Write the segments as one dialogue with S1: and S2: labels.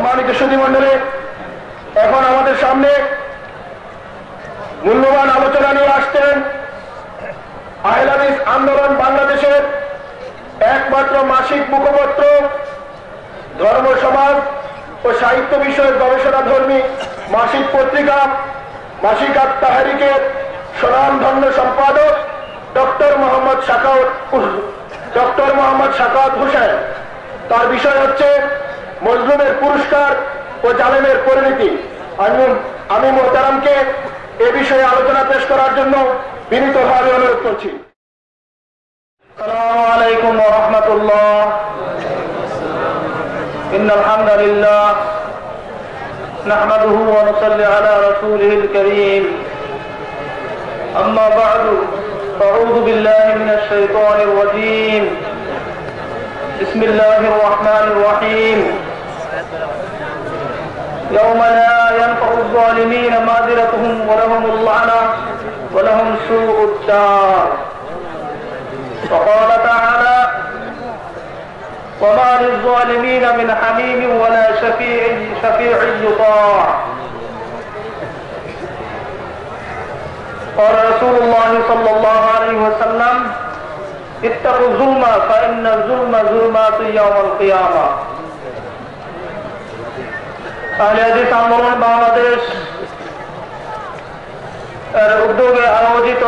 S1: সম্মানিত সুধিমন্ডলে এখন আমাদের সামনে মূল্যবান আলোচনা নিয়ে আসছেন আহলাদিস আন্দোলন বাংলাদেশের একমাত্র মাসিক মুখপত্র, ধর্ম, সমাজ ও সাহিত্য বিষয়ক গবেষণা ধর্মী মাসিক পত্রিকা মাসিক আত্মাহারিকের স্বনামধন্য সম্পাদক ডক্টর মোহাম্মদ শাকাউত ডক্টর মোহাম্মদ শাকাউত হোসেন। তার বিষয় হচ্ছে মজলুমের পুরস্কার ও জালেমের পরিণতি আমি আমি মোহতারামকে এ বিষয়ে আলোচনা পেশ করার জন্য বিনীতভাবে অনুরোধ করছি
S2: السلام عليكم ورحمة الله إن الحمد لله نحمده ونصلي على رسوله الكريم أما بعد فأعوذ بالله من الشيطان الرجيم بسم الله الرحمن الرحيم يوم لا ينفع الظالمين معذرتهم ولهم اللعنة ولهم سوء الدار. وقال تعالى وما للظالمين من حميم ولا شفيع شفيع يطاع. قال رسول الله صلى الله عليه وسلم اتقوا الظلم فإن الظلم ظلمات يوم القيامة. আন্দোলন বাংলাদেশ উদ্যোগে আয়োজিত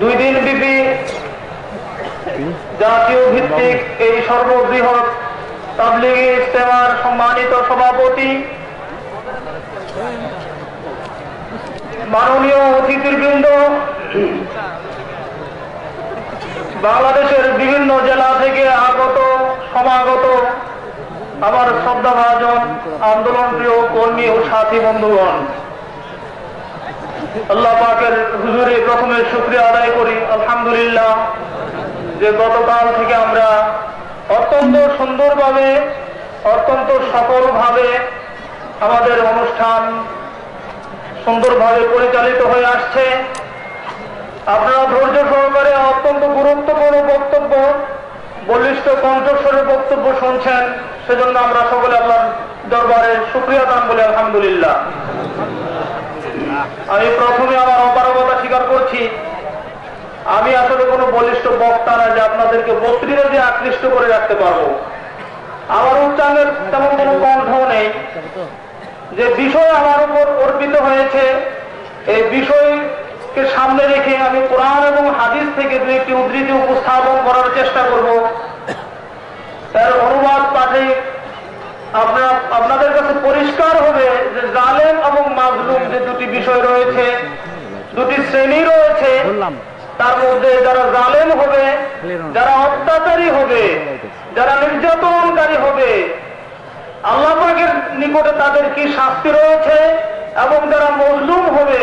S2: দুই দিন জাতীয় ভিত্তিক এই সর্ববৃহৎ ইস্তেমার সম্মানিত সভাপতি, মাননীয় অতিথিবৃন্দ, বাংলাদেশের বিভিন্ন জেলা থেকে আগত সমাগত। আমার শ্রদ্ধাভাজন আন্দোলন প্রিয় কর্মী ও সাথী বন্ধুগণ। আল্লাহ পাকের হুজুরে প্রথমে শুক্রিয়া আদায় করি, আলহামদুলিল্লাহ। যে গতকাল থেকে আমরা অত্যন্ত সুন্দরভাবে, অত্যন্ত সফলভাবে আমাদের অনুষ্ঠান সুন্দরভাবে পরিচালিত হয়ে আসছে। আপনারা ধৈর্য সহকারে অত্যন্ত গুরুত্বপূর্ণ বক্তব্য বলিষ্ঠ কণ্ঠস্বরের বক্তব্য শুনছেন, সেজন্য আমরা সকলে আপনার দরবারে সুক্রিয়া দান বলি আলহামদুলিল্লাহ। আমি প্রথমে আমার অপারগতা স্বীকার করছি, আমি আসলে কোনো বলিষ্ঠ বক্তা না যে আপনাদেরকে বক্তৃতা দিয়ে আকৃষ্ট করে রাখতে পারব। আমার উচ্চাঙ্গের তেমন কোনো কণ্ঠ নেই। যে বিষয় আমার উপর অর্পিত হয়েছে, এই বিষয়কে সামনে রেখে আমি কোরআন এবং হাদিস থেকে দু একটি উদ্ধৃতি উপস্থাপন করার চেষ্টা করব। তার অনুবাদ পাঠে আপনার আপনাদের কাছে পরিষ্কার হবে যে জালেম এবং মাজলুম যে দুটি বিষয় রয়েছে দুটি শ্রেণি রয়েছে তার মধ্যে যারা জালেম হবে যারা অত্যাচারী হবে যারা নির্যাতনকারী হবে আল্লাহ পাকের নিকটে তাদের কি শাস্তি রয়েছে এবং যারা মজলুম হবে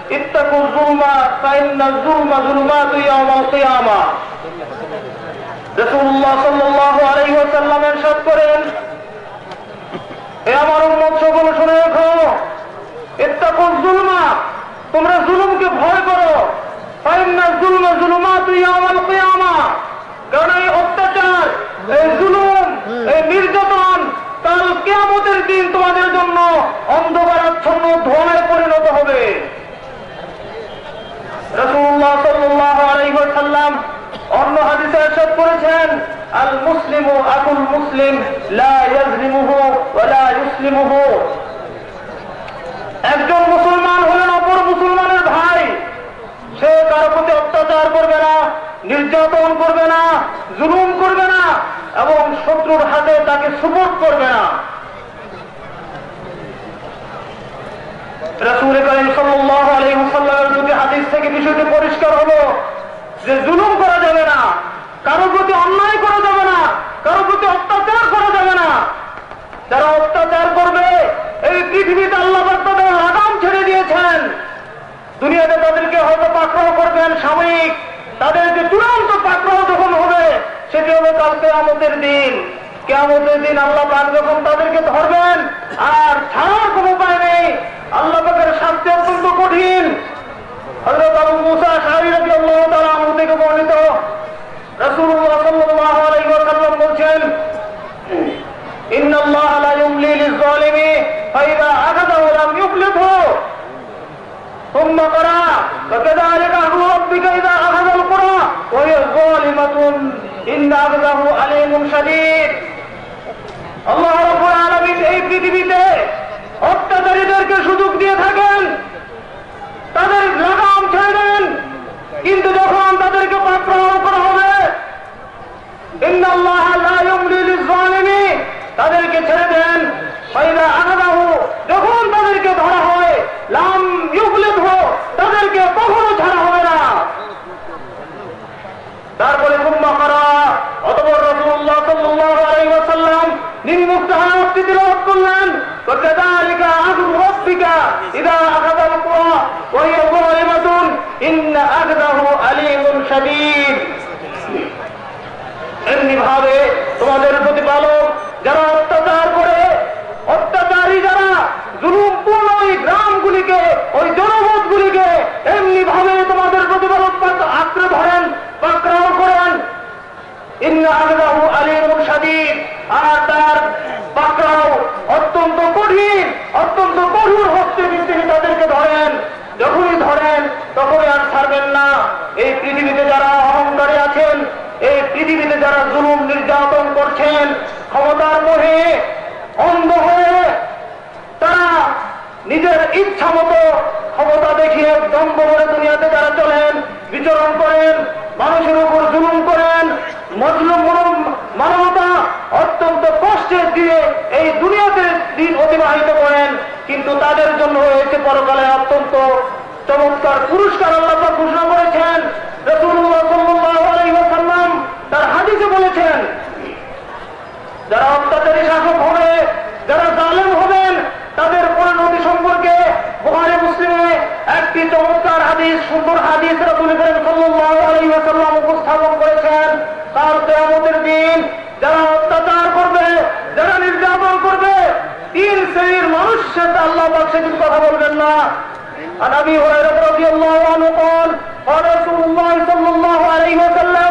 S2: اتقوا الظلم فإن الظلم ظلمات يوم القيامة রসুল্লাহ সাল্লাহ আলাইহি ওয়াসাল্লাম এরশাদ করেন এ আমার উম্মত সকল শুনে রেখো ইত্তাকুল জুলমা তোমরা জুলুমকে ভয় করো ফাইন্না জুলমা জুলুমা তুই আমার কিয়ামা কারণ এই অত্যাচার এই জুলুম এই নির্যাতন কাল কেয়ামতের দিন তোমাদের জন্য অন্ধকারাচ্ছন্ন ধোঁয়ায় পরিণত হবে অন্য হাদিসে করেছেন আল মুসলিমু আকুল মুসলিম একজন মুসলমান হলেন অপর মুসলমানের ভাই। সে কারও প্রতি অত্যাচার করবে না, নির্যাতন করবে না, জুলুম করবে না, এবং শত্রুর হাতে তাকে সুপোর্ট করবে না। রসুল করিম সাল্লাহ আলী মুসাল্লামের দুটি হাদিস থেকে বিষয়টি পরিষ্কার হলো যে জুলুম করা যাবে না কারও প্রতি অন্যায় করা যাবে না কারও প্রতি অত্যাচার করা যাবে না। যারা অত্যাচার করবে, এই পৃথিবীতে আল্লাহ তাদের লাগাম ছেড়ে দিয়েছেন। দুনিয়াতে তাদেরকে হয়তো পাকড়াও করবেন সাময়িক তাদেরকে চূড়ান্ত পাকড়াও যখন হবে, সেটি হবে কালকে আমাদের দিন। কেমতের দিন আল্লাহ পাক যখন তাদেরকে ধরবেন, আর নিম্মুক্ত হায়াতটি তিলাওয়াত করলেন وكذلك أخذ ربك إذا أخذ القرى وهي ظالمة إن أخذه أليم شديد এমনি ভাবে তোমাদের প্রতিপালক যারা অত্যাচার করে অত্যাচারী যারা জুলুমপূর্ণ ওই গ্রামগুলিকে ওই জনপদগুলিকে এমনি ভাবে তোমাদের প্রতিপালক আঁকড়ে ধরেন পাকড়াও করেন ইন্নাহু আলিমুন শাদীদ আর তার পাকড়াও অত্যন্ত কঠিন, অত্যন্ত কঠোর হচ্ছে তিনি তাদেরকে ধরেন। যখনই ধরেন, তখনই আর ছাড়বেন না। এই পৃথিবীতে যারা অহংকারী আছেন, এই পৃথিবীতে যারা জুলুম, নির্যাতন করছেন, ক্ষমতার মোহে অন্ধ হয়ে তারা নিজের ইচ্ছা মতো ক্ষমতা দেখিয়ে দম্ভ করে দুনিয়াতে যারা চলেন, বিচরণ করেন, মানুষের উপর জুলুম করেন, মজলুম কষ্টের দিয়ে এই দুনিয়াতে দিন অতিবাহিত করেন, কিন্তু তাদের জন্য রয়েছে পরকালে অত্যন্ত চমৎকার পুরস্কার আল্লাহ ঘোষণা করেছেন। তার হাদিসে বলেছেন, যারা অত্যাচারী শাসক হবে, যারা জালেম হবেন, তাদের পরিণতি সম্পর্কে বুহারি মুসলিমে একটি চমৎকার হাদিস, সুন্দর হাদিস রাসূল করিম সাল্লাল্লাহু আলাইহি উপস্থাপন করেছেন। তার কিয়ামতের দিন যারা অত্যাচার করবে যারা নির্যাতন করবে তিন শ্রেণীর মানুষের সাথে আল্লাহ পাক সেদিন কথা বলবেন না عن ابي هريره رضي الله عنه قال قال رسول الله صلى الله عليه وسلم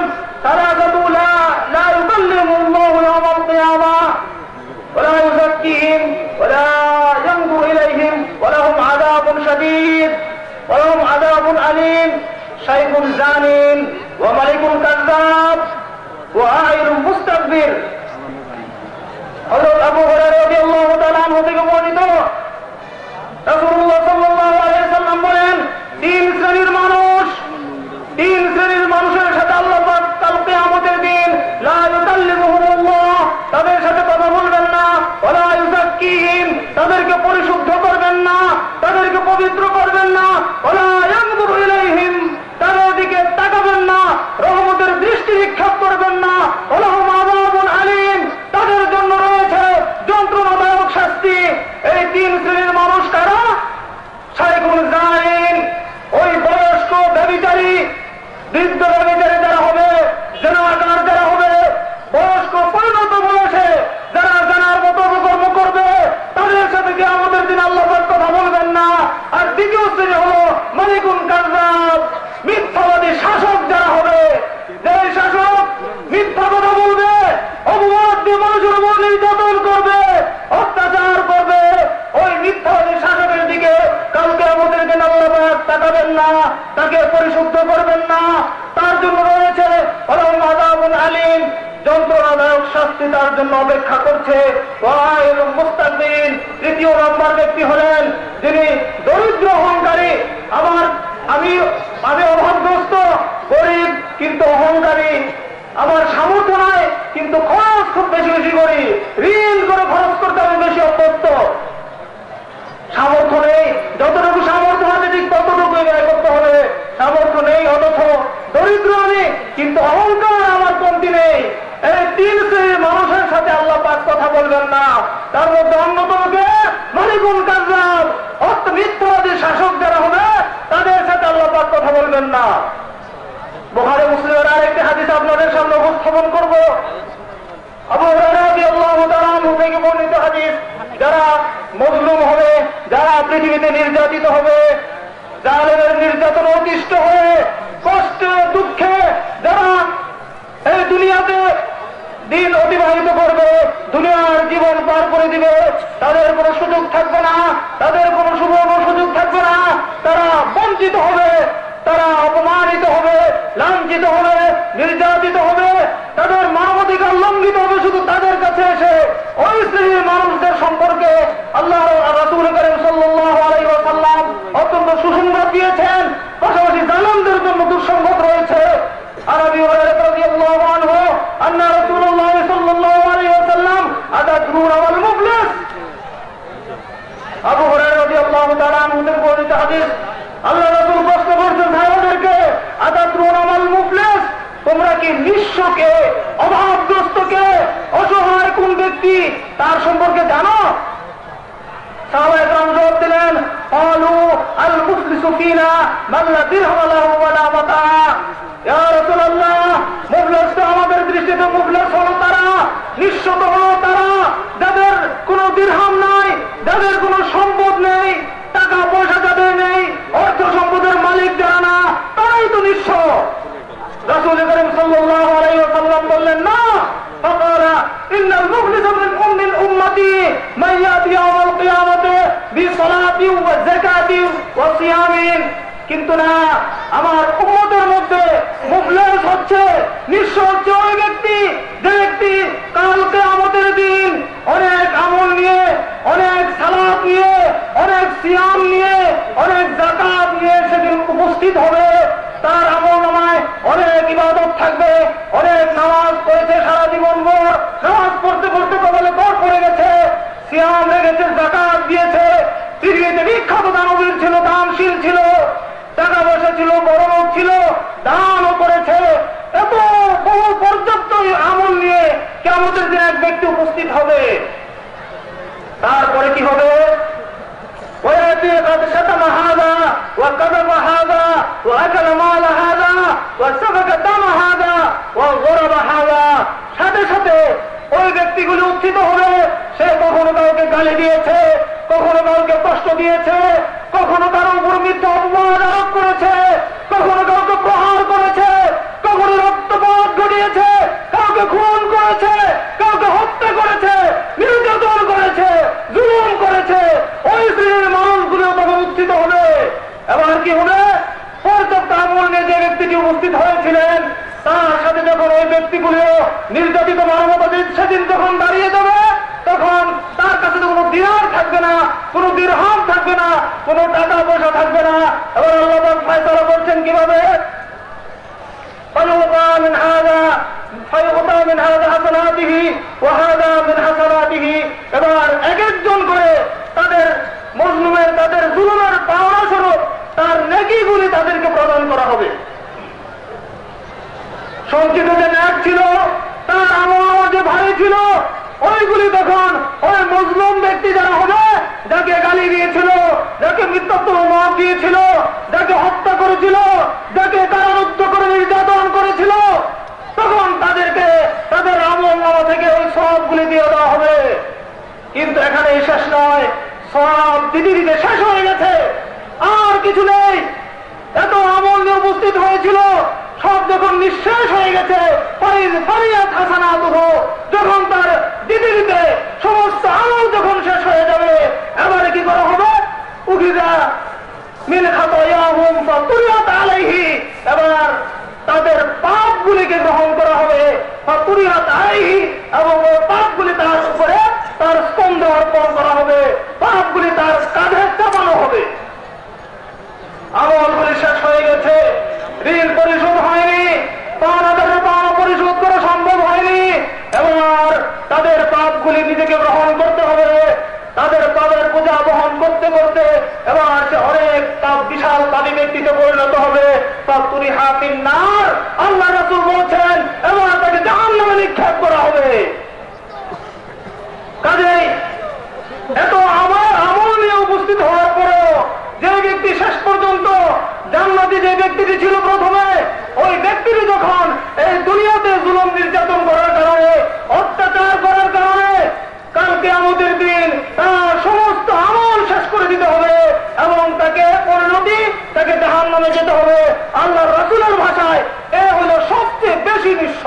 S2: বৃদ্ধ ব্যবিচারী যারা হবে জেনাকার যারা হবে বয়স্ক পরিণত বয়সে যারা জানার মতো কর্ম করবে তাদের সাথে কি আমাদের দিন আল্লাহ পাক কথা বলবেন না আর দ্বিতীয় শ্রেণি হল মালিকুন কাজাব মিথ্যাবাদী শাসক যারা হবে যে শাসক মিথ্যা কথা বলবে অপবাদ দিয়ে মানুষের উপর নির্যাতন করবে অত্যাচার করবে ওই মিথ্যাবাদী শাসকের দিকে কালকে আমাদের দিন আল্লাহ পাক তাকাবেন না, তাকে পরিশুদ্ধ করবেন না। তার জন্য রয়েছে আলিম, যন্ত্রণাদায়ক শাস্তি তার জন্য অপেক্ষা করছে। তৃতীয় নম্বর ব্যক্তি হলেন যিনি দরিদ্র অহংকারী আমার আমি আমি অভাবগ্রস্ত, গরিব, কিন্তু অহংকারী আমার সামর্থ্য নাই কিন্তু খরচ খুব বেশি বেশি করি ঋণ করে খরচ করতে আমি বেশি অভ্যস্ত সামর্থ্য নেই যতটুকু সামর্থ্য আছে ঠিক ততটুকু ব্যয় করতে হবে সামর্থ্য নেই অথচ দরিদ্র আমি কিন্তু অহংকার আমার কমতি নেই এই তিন শ্রেণির মানুষের সাথে আল্লাহ পাক কথা বলবেন না তার মধ্যে অন্য ফারিকুন কাজরাব অর্থ মিথ্যাবাদী শাসক যারা হবে তাদের সাথে আল্লাহ পাক কথা বলবেন না বোহারে মুসলিমের আরেকটি হাদিস আপনাদের সামনে উপস্থাপন করব আবু হুরায়রা রাদিয়াল্লাহু তাআলা আনহু থেকে বর্ণিত হাদিস যারা মজলুম হবে যারা পৃথিবীতে নির্যাতিত হবে জালেমের নির্যাতন অতিষ্ঠ হয়ে কষ্টে দুঃখে যারা এই দুনিয়াতে দিন অতিবাহিত করবে দুনিয়ার জীবন পার করে দিবে তাদের কোনো সুযোগ থাকবে না তাদের কোনো সুবর্ণ সুযোগ থাকবে না তারা বঞ্চিত হবে তারা অপমানিত হবে লাঞ্ছিত হবে নির্যাতিত হবে। নিঃস্বকে অভাবগ্রস্তকে, অসহায় কোন ব্যক্তি তার সম্পর্কে জানো? জবাব দিলেন আলু আল মুফলিসুকিনা মাল্লা দিরহামালাহ আমাদের দৃষ্টিতে মুফলিস হলো তারা নিঃস্ব হলো তারা, যাদের নিয়ে কেমতের দিন এক ব্যক্তি উপস্থিত হবে তারপরে কি হবে ويأتي قد شتم هذا وكذب هذا وأكل مال هذا وسفك دم هذا وضرب هذا সাথে সাথে ওই ব্যক্তিগুলি উত্থিত হবে সে কখনো কাউকে গালি দিয়েছে কখনো কাউকে কষ্ট দিয়েছে কখনো তার উপর মিথ্যা অপমান আরোপ করেছে কখনো কি হবে পর্যাপ্ত আমল নিয়ে যে ব্যক্তিটি উপস্থিত হয়েছিলেন তার সাথে যখন ওই ব্যক্তিগুলিও নির্যাতিত মানবতা সেদিন যখন দাঁড়িয়ে যাবে তখন তার কাছে তো কোনো দিনার থাকবে না কোনো দিরহাম থাকবে না কোনো টাকা পয়সা থাকবে না এবার আল্লাহ ফায়সলা করছেন কিভাবে فيغطى من هذا فيغطى من هذا حسناته وهذا من حسناته এবার এক একজন করে তাদের মজলুমের তাদের জুলুমের পাওনা স্বরূপ তার নেকিগুলি তাদেরকে প্রদান করা হবে। সঞ্চিত যে ন্যাক ছিল, তার আমল যে ভারী ছিল, ওইগুলি তখন ওই মজলুম ব্যক্তি যারা হবে, যাকে গালি দিয়েছিল, যাকে মৃত্যুত্ব মত দিয়েছিল, যাকে হত্যা করেছিল, যাকে কারারুদ্ধ করে নির্যাতন করেছিল, তখন তাদেরকে তাদের আমল নামা থেকে ওই সবগুলি দিয়ে দেওয়া হবে। কিন্তু এখানে শেষ নয়, সব দিদি দিতে শেষ হয়ে গেছে আর কিছু নেই এত আমল নিয়ে হয়েছিল সব যখন নিঃশেষ হয়ে গেছে হাসানা যখন তার দিদি দিতে সমস্ত আমল যখন শেষ হয়ে যাবে, এবারে কি করা হবে? উঠিরা মিল আলাইহি, এবার তাদের পাপগুলিকে গ্রহণ করা হবে। ফাতুরিয়াত আলাইহি এবং ওই পাপগুলি তার উপরে তার স্কন্ধ অর্পণ করা হবে। পাপগুলি তার কাঁধে চাপানো হবে। আমলগুলি শেষ হয়ে গেছে। ঋণ পরিশোধ হয়নি তাদের পাপ পরিশোধ করা সম্ভব হয়নি, এবং আর তাদের পাপগুলি নিজেকে গ্রহণ করতে হবে, তাদের পাপের পূজা বহন করতে করতে এবার সে অনেক তাপ বিশাল তালি ব্যক্তিতে পরিণত হবে। পাপ তুমি হাতির নার, আল্লাহ রসুল বলছেন এবার তাকে জাহান নামে নিক্ষেপ করা হবে কাজেই এত আমার আমল ব্যক্তি শেষ পর্যন্ত জান্নাতি ব্যক্তিটি ছিল প্রথমে। ওই ব্যক্তিটি যখন এই দুনিয়াতে জুলম নির্যাতন করার কারণে, অত্যাচার করার কারণে কালকে আমাদের দিন তার সমস্ত আমল শেষ করে দিতে হবে এবং তাকে পরিণতি, তাকে জাহান নামে যেতে হবে। আল্লাহ রসুলের ভাষায় এ হলো সবচেয়ে বেশি নিঃস্ব।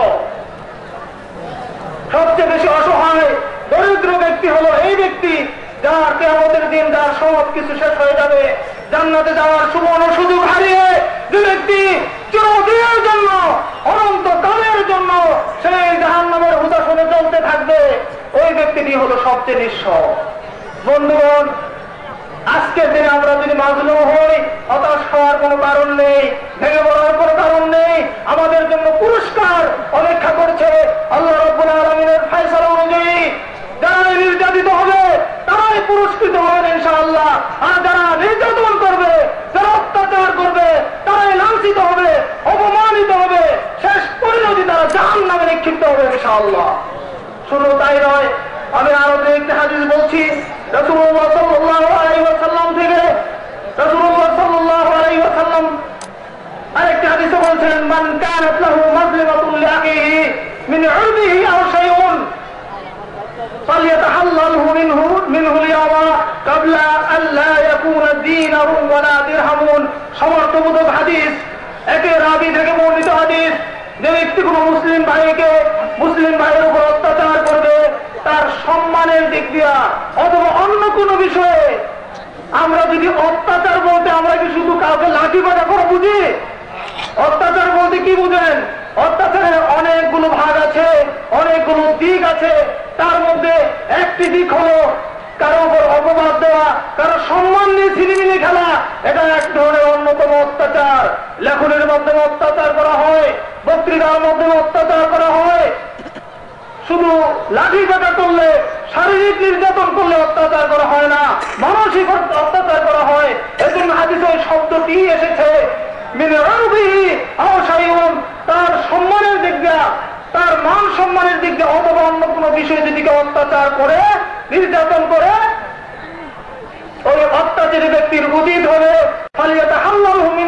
S2: সবচেয়ে বেশি অসহায়, দরিদ্র ব্যক্তি হলো এই ব্যক্তি যার কেমতের দিন যার সব কিছু শেষ হয়ে যাবে। জান্নাতে যাওয়ার সুবর্ণ সুযোগ হারিয়ে ব্যক্তি চিরদিনের জন্য অনন্ত কালের জন্য সেই জাহান নামের উদাসনে চলতে থাকবে। ওই ব্যক্তিটি হলো সবচেয়ে নিঃস্ব। বন্ধুগণ, আজকের দিনে আমরা যদি মাজলুম হই, হতাশ হওয়ার কোনো কারণ নেই ভেঙে পড়ার কোনো কারণ নেই আমাদের জন্য পুরস্কার অপেক্ষা করছে আল্লাহ রব্বুল আলমিনের ফাইসালা অনুযায়ী যারাই নির্যাতিত হবে তারাই পুরস্কৃত হবেন ইনশাআল্লাহ আর যারা নির্যাতন করবে যারা অত্যাচার করবে তারাই লাঞ্ছিত হবে অপমানিত হবে শেষ পরিণতি তারা জাহান নামে নিক্ষিপ্ত হবে ইনশাআল্লাহ শুধু তাই নয় আমি আরো দু একটি হাদিস বলছি রসুল্লাহ সাল্লাহ আলাইসাল্লাম থেকে রসুল্লাহ সাল্লাহ আলাইসাল্লাম আরেকটি হাদিসে বলছেন মান কানাত লাহু মাজলিমাতুন লিআখিহি মিন উরদিহি আও শাইউন فليتحلله منه منه اليوم قبل أن لا يكون دينار ولا درهم সমর্থবোধক হাদিস একে রাবি থেকে বর্ণিত হাদিস যে ব্যক্তি কোন মুসলিম ভাইকে মুসলিম ভাইয়ের উপর অত্যাচার করবে, তার সম্মানের দিক দিয়া অথবা অন্য কোন বিষয়ে আমরা যদি অত্যাচার বলতে আমরা কি শুধু কাউকে লাঠি বাজা করে বুঝি? অত্যাচার বলতে কি বুঝেন? অত্যাচারের অনেকগুলো ভাগ আছে, অনেকগুলো দিক আছে, তার মধ্যে একটি দিক হলো কারও উপর অপবাদ দেওয়া, কারও সম্মান নিয়ে ছিনিমিনি খেলা, এটা এক ধরনের অন্যতম অত্যাচার। লেখনের মাধ্যমে অত্যাচার করা হয়, বক্তৃতার মাধ্যমে অত্যাচার করা হয়। শুধু লাঠি কাটা করলে, শারীরিক নির্যাতন করলে অত্যাচার করা হয় না, মানসিক অত্যাচার করা হয়। এজন্য হাদিসে ওই শব্দটি এসেছে তার সম্মানের দিক দিয়া, তার মান সম্মানের দিক দিয়ে, অথবা অন্য কোনো বিষয়ে যদি কেউ অত্যাচার করে নির্যাতন করে ওই অত্যাচারী ব্যক্তির হুমিন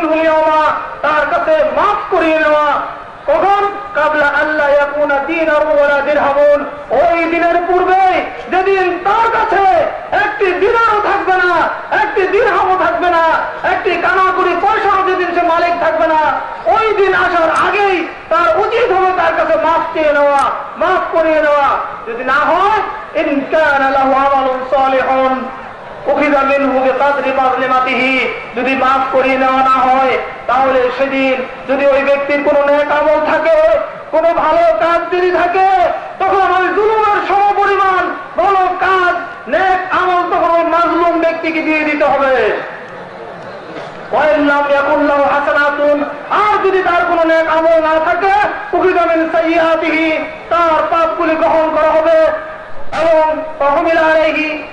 S2: হুলিয়ামা তার কাছে মাফ করিয়ে নেওয়া। কখন কাবলা আল্লাহ ইয়াকুনা দিন আর ওই দিনের পূর্বে যেদিন তার কাছে একটি দিনারও থাকবে না, একটি দিরহামও থাকবে না, একটি কানাকুড়ি পয়সাও যেদিন সে মালিক থাকবে না ওই দিন আসার আগেই তার উচিত হবে তার কাছে মাফ চেয়ে নেওয়া, মাফ করিয়ে নেওয়া। যদি না হয় যদি মাফ করিয়ে নেওয়া না হয়, তাহলে সেদিন যদি ওই ব্যক্তির কোনো নেক আমল থাকে, কোনো ভালো কাজ যদি থাকে, তখন ওই জুলুমের সমপরিমাণ ভালো কাজ নেক আমল তখন ওই মাজলুম ব্যক্তিকে দিয়ে দিতে হবে। আর যদি তার কোনো নেক আমল না থাকে তার পাপগুলি গ্রহণ করা হবে এবং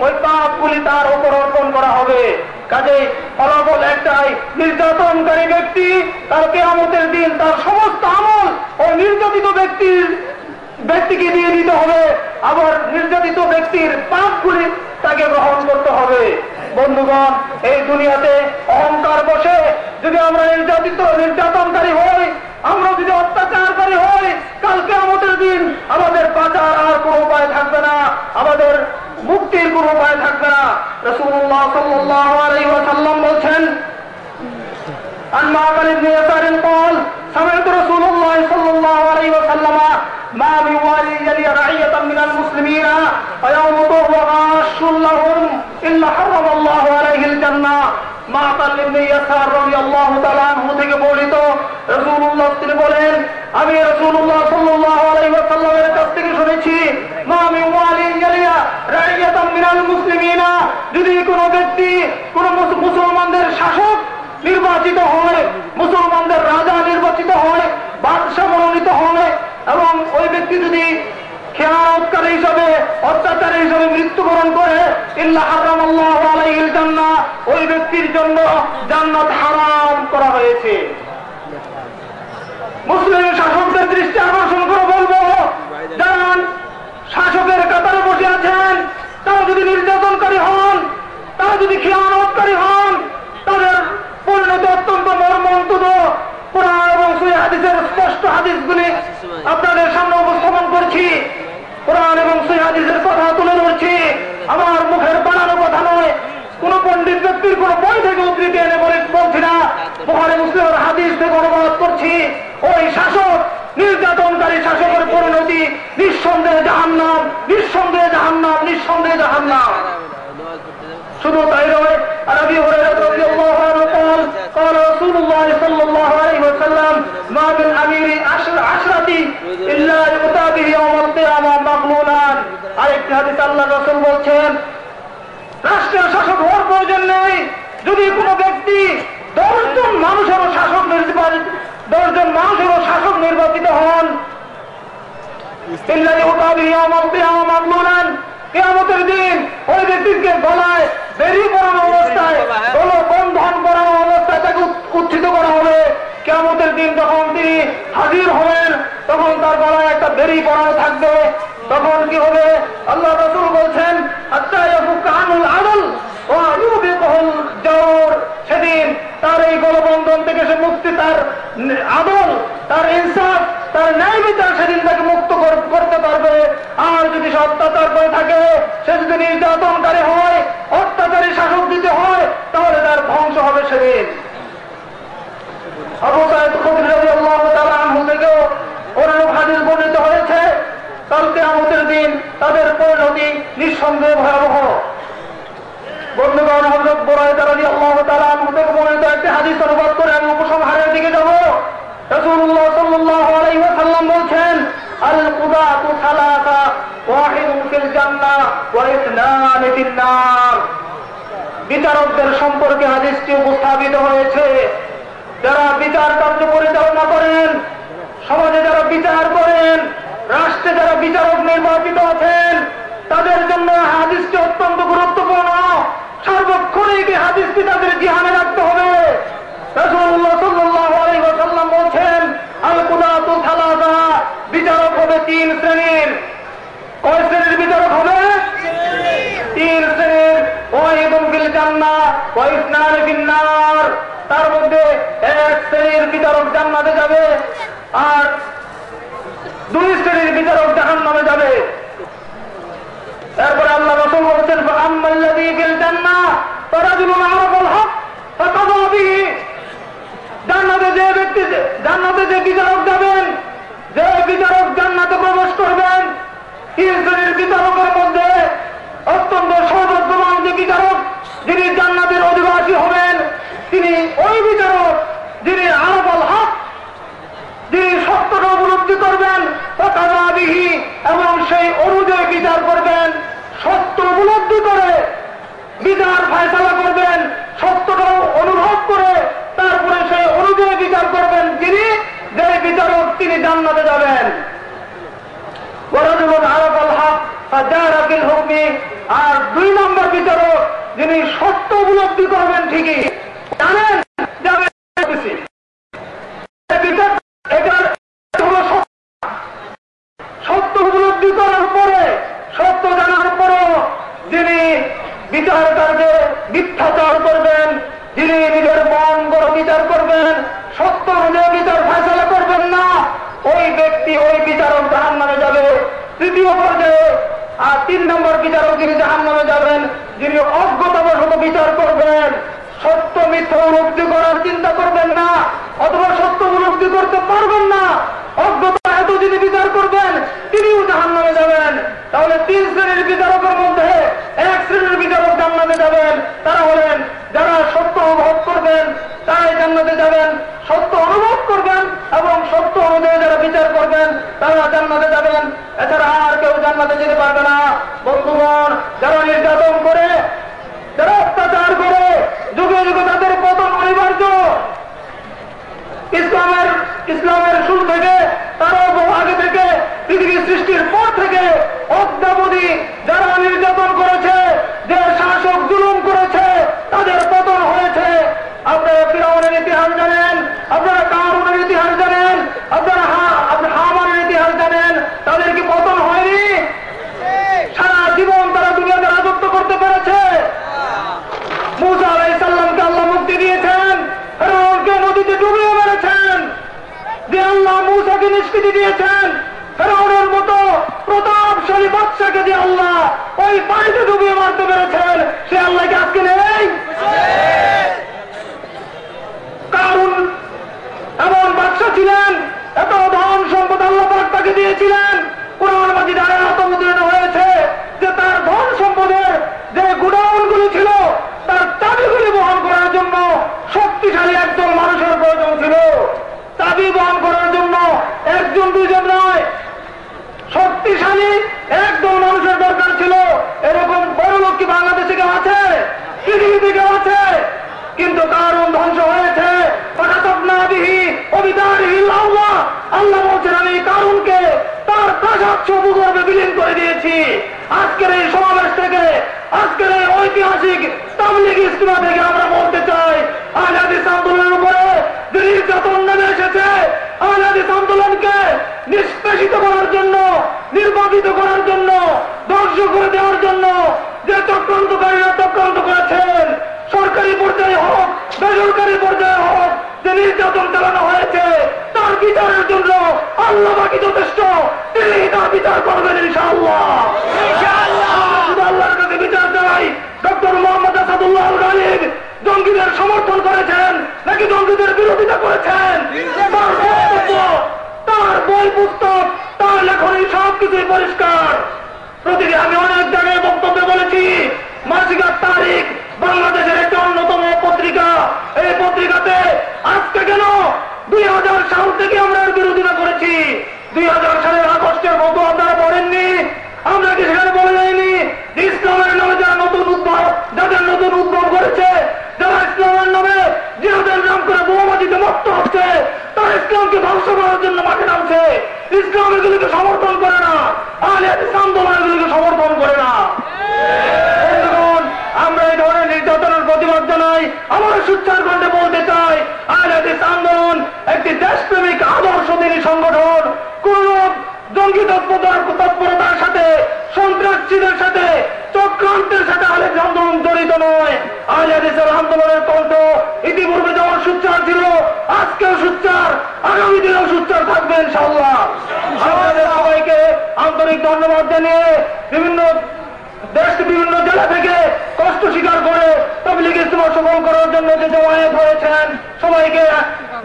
S2: ওই পাপগুলি তার উপর অর্পণ করা হবে। কাজে ফলাফল একটাই, নির্যাতনকারী ব্যক্তি তার কেয়ামতের দিন তার সমস্ত আমল ও নির্যাতিত ব্যক্তির ব্যক্তিকে দিয়ে দিতে হবে। আবার নির্যাতিত ব্যক্তির পাপগুলি তাকে গ্রহণ করতে হবে। বন্ধুগণ এই দুনিয়াতে অহংকার বসে যদি আমরা নির্যাতিত নির্যাতনকারী হই আমরা যদি অত্যাচারকারী হই কালকে আমাদের দিন আমাদের বাঁচার আর কোনো উপায় থাকবে না আমাদের মুক্তির কোনো উপায় থাকবে না রসুল্লাহ সাল্লাহ আলাইহি ওয়াসাল্লাম বলছেন عن معقل بن يسار قال سمعت رسول الله صلى الله عليه وسلم ما من والي يلي رعية من المسلمين فيومضه وغاش لهم إلا حرم الله عليه الجنة মাতাল ইবনে ইয়াসার রাদিয়াল্লাহু তাআলা আনহু থেকে বর্ণিত রাসূলুল্লাহ আপনাদের সামনে উপস্থাপন করছি কোরআন এবং সই হাদিসের কথা তুলে ধরছি আমার মুখের বানানো কথা নয় কোন পণ্ডিত ব্যক্তির কোন বই থেকে উদ্ধৃতি এনে বলে বলছি না বুহারি মুসলিমের হাদিস থেকে অনুবাদ করছি ওই শাসক নির্যাতনকারী শাসকের পরিণতি নিঃসন্দেহে জাহান্নাম নিঃসন্দেহে জাহান্নাম নিঃসন্দেহে জাহান্নাম শুধু তাই নয় আর আবি হুরায়রা রাদিয়াল্লাহু আনহু قال قال رسول الله صلى الله عليه وسلم ما আরেকটি হাদিস আল্লাহ রাসূল বলছেন, রাষ্ট্রের শাসক হওয়ার প্রয়োজন নেই। যদি কোনো ব্যক্তি দশজন মানুষেরও শাসক নির্বাচিত, দশজন মানুষেরও শাসক নির্বাচিত হন কিয়ামতের দিন হাজির তখন তার গলায় একটা বেরিয়ে পড়ানো থাকবে। তখন কি হবে? আল্লাহ রসুল বলছেন সেদিন তার এই গলবন্ধন থেকে সে মুক্তি, তার আদল, তার ইনসাফ, তার ন্যায় বিচার সেদিন তাকে মুক্ত করতে পারবে। আর যদি সে অত্যাচার করে থাকে, সে যদি নির্যাতনকারী হয়, অত্যাচারী শাসক দিতে হয়, তাহলে তার ধ্বংস হবে সেদিন। আবু আনহু থেকেও অনুরূপ হাদিস হয়েছে কালকে আমাদের দিন তাদের পরিণতি নিঃসন্দেহে ভয়াবহ। বন্ধুগণ হজরত থেকে বর্ণিত একটি হাদিস অনুবাদ করে আমি উপসংহারের দিকে যাব। বলছেন বিচারকদের সম্পর্কে হাদিসটি উপস্থাপিত হয়েছে। যারা বিচার কার্য পরিচালনা করেন, সমাজে যারা বিচার করেন রাষ্ট্রে যারা বিচারক নির্বাচিত আছেন, তাদের জন্য হাদিসটি অত্যন্ত গুরুত্বপূর্ণ। সর্বক্ষণই কি হাদিসটি তাদের জিহানে রাখতে হবে। বলছেন বিচারক হবে তিন শ্রেণির। কয় শ্রেণির বিচারক হবে? তিন শ্রেণির। ওয়াহিদুন ফিল জান্নাহ ওয়া ইসনানি ফিন নার। তার মধ্যে এক শ্রেণির বিচারক জান্নাতে যাবে, আর দুই শ্রেণির বিচারক জাহান নামে যাবে। তারপরে আল্লাহ রাসূল বলেছেন, ফাআম্মাল্লাযী ফিল জান্নাহ ফারাজুলুন আরাফাল হক জান্নাতে যে ব্যক্তি, জান্নাতে যে বিচারক যাবেন, যে বিচারক জান্নাতে প্রবেশ করবেন, তিন শ্রেণির বিচারকের মধ্যে অত্যন্ত সৌভাগ্যবান যে বিচারক যিনি জান্নাতের অধিবাসী হবেন তিনি ওই বিচারক যিনি আরবল হক যিনি সত্যটা উপলব্ধি করবেন অকাজাবিহি এবং সেই অনুযায়ী বিচার করবেন সত্য উপলব্ধি করে বিচার ফায়সালা করবেন সত্যটাও অনুভব করে তারপরে সেই অনুযায়ী বিচার করবেন যিনি যে বিচারক তিনি জান্নাতে যাবেন। আর দুই নম্বর বিচারক, যিনি সত্য উপলব্ধি করবেন ঠিকই। জানেন সত্য। উপলব্ধি করার পরে, সত্য জানার পরেও যিনি বিচার কার্যে মিথ্যাচার করবেন যিনি নিজের মন গড় বিচার করবেন সত্য অনুযায়ী বিচার ফেসলা করবেন না ওই ব্যক্তি ওই বিচারক জাহান নামে যাবে তৃতীয় পর্যায়ে আর তিন নম্বর বিচারক যিনি জাহান নামে যাবেন, যিনি অজ্ঞতাবশত বিচার করবেন, সত্য মিথ্যা উপলব্ধি করার চিন্তা করবেন না, অথবা সত্য উপলব্ধি করতে পারবেন না অজ্ঞতা এত যিনি বিচার করবেন, তিনিও জাহান নামে যাবেন। তাহলে তিন শ্রেণির ইসলামের শুরু থেকে তারাও আগে থেকে পৃথিবীর সৃষ্টির পর থেকে পরিস্থিতি দিয়েছেন ফেরাউনের মতো প্রতাপশালী বাচ্চাকে যে আল্লাহ ওই পানিতে ডুবিয়ে মারতে পেরেছেন, সে আল্লাহকে আজকে নেই। কারণ এমন বাচ্চা ছিলেন, এত ধন সম্পদ আল্লাহ তাকে দিয়েছিলেন কোরআন মাজিদ আয়াত অবতীর্ণ হয়েছে যে তার ধন সম্পদের যে গুডাউনগুলি ছিল তার চাবিগুলি বহন করার জন্য শক্তিশালী একজন মানুষের প্রয়োজন ছিল চাবি বহন করার জন্য একজন দুইজন নয় শক্তিশালী একদল মানুষের দরকার ছিল এরকম বড় লোক কি বাংলাদেশে কেউ আছে পৃথিবীতে কেউ আছে কিন্তু কারণ ধ্বংস হয়েছে আল্লাহ বলছেন আমি কারণকে তার প্রাসাদ ভূগর্ভে বিলীন করে দিয়েছি আজকের এই সমাবেশ থেকে আজকের এই ঐতিহাসিক তাবলিগ ইস্তিমা থেকে আমরা বলতে চাই আজাদিস আন্দোলনের উপরে যে নির্যাতন নেমে এসেছে আজাদিস আন্দোলনকে নিষ্পেষিত করার জন্য নির্বাচিত করার জন্য ধ্বংস করে দেওয়ার জন্য যে চক্রান্তকারীরা চক্রান্ত করেছেন সরকারি পর্যায়ে হোক বেসরকারি পর্যায়ে হোক যে নির্যাতন চালানো হয়েছে তার বিচারের জন্য আল্লাহ বাকি যথেষ্ট। তিনি তার বিচার করবেন ইনশাআল্লাহ। আল্লাহর কাছে বিচার চাই। ডক্টর মোহাম্মদ আসাদুল্লাহ গালিব জঙ্গিদের সমর্থন করেছেন নাকি জঙ্গিদের বিরোধিতা করেছেন? তার তার বই পুস্তক তার লেখনী সবকিছুই পরিষ্কার। প্রতিদিন আমি অনেক জায়গায় বক্তব্যে বলেছি মাসিকার তারিখ বাংলাদেশের একটি অন্যতম পত্রিকা। এই পত্রিকাতে আজকে কেন দুই হাজার সাল থেকে আমরা এর বিরোধিতা করেছি। দুই হাজার সালের আগস্টের মতো আপনারা পড়েননি। আমরা কি সেখানে বলে যাইনি? ইসলামের নামে যারা নতুন উদ্ভব, যাদের নতুন উদ্ভব করেছে যারা ইসলামের নামে জিহাদের নাম করে বোমাবাজিতে মত্ত হচ্ছে, তারা ইসলামকে ধ্বংস করার জন্য মাঠে নামছে। ইসলাম এগুলিকে সমর্থন করে না। আহলে হাদিস আন্দোলন এগুলিকে সমর্থন করে না। আমরা এই ধরনের নির্যাতনের প্রতিবাদ জানাই। আমার সুচ্চার কণ্ঠে বলতে চাই হাদিস আন্দোলন একটি দেশপ্রেমিক আদর্শদিনী সংগঠন কোন জঙ্গি তৎপরতার সাথে, সন্ত্রাসীদের সাথে, চক্রান্তের সাথে আহলে আন্দোলন জড়িত নয়। আহলে আন্দোলনের কণ্ঠ ইতিপূর্বে যেমন সুচ্চার ছিল, আজকেও সুচ্চার আগামী দিনেও সুচ্চার থাকবে ইনশাল্লাহ আপনাদের সবাইকে আন্তরিক ধন্যবাদ জানিয়ে বিভিন্ন দেশ বিভিন্ন জেলা থেকে কষ্ট স্বীকার করে তবলিগ ইস্তেমা সফল করার জন্য যে জমায়েত হয়েছেন, সবাইকে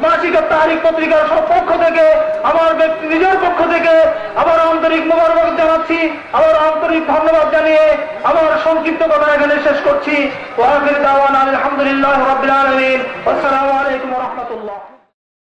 S2: মাসিক তারিখ পত্রিকার সব পক্ষ থেকে, আমার ব্যক্তি নিজের পক্ষ থেকে আবার আন্তরিক মোবারক জানাচ্ছি, আবার আন্তরিক ধন্যবাদ জানিয়ে আমার সংক্ষিপ্ত কথা এখানে শেষ করছি। আলহামদুলিল্লাহ আসসালামু আলাইকুম রহমতুল্লাহ।